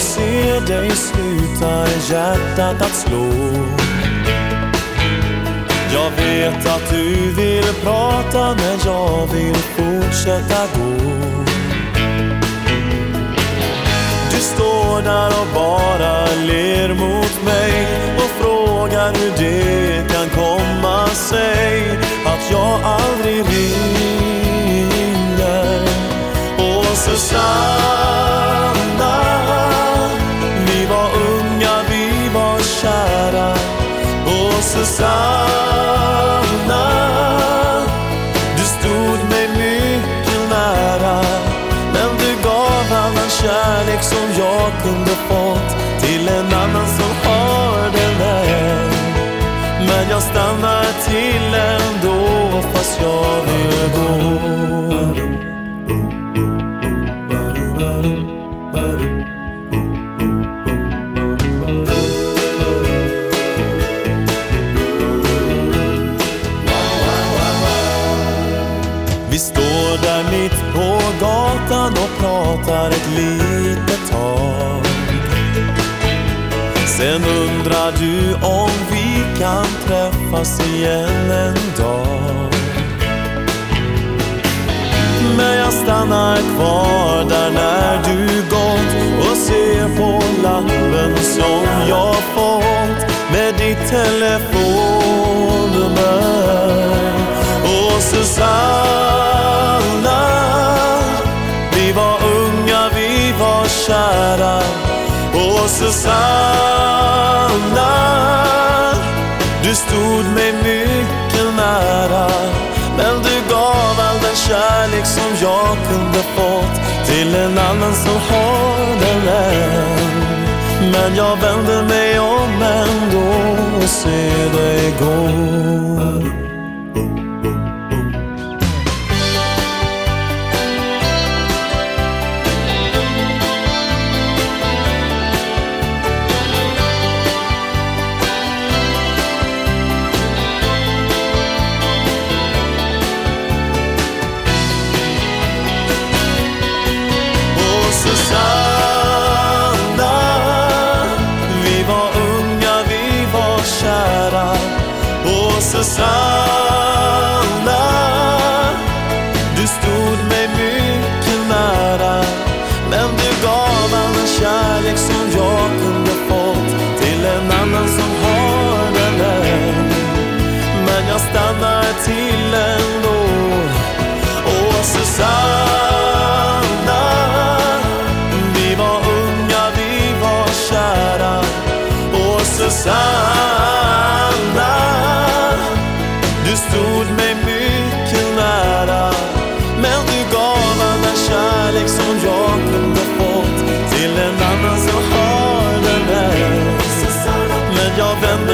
Jag ser dig slutar hjärtat att slå. Jag vet att du vill prata men jag vill fortsätta gå. Du står där och bara ler mot mig och frågar hur det kan komma sig att jag aldrig ringer. Och Susanna, till ändå fast jag vill gå. Vi står där mitt på gatan och pratar ett litet tag. Sen undrar du om vi kan träffas igen en dag. Men jag stannar kvar där när du gått och ser på lappen som jag fått med ditt telefonnummer. Och Susanna, vi var unga, vi var kära. Susanna, du stod mig mycket nära. Men du gav all den kärlek som jag kunde fått till en annan som har den än. Men jag vänder mig om ändå och ser dig gå. them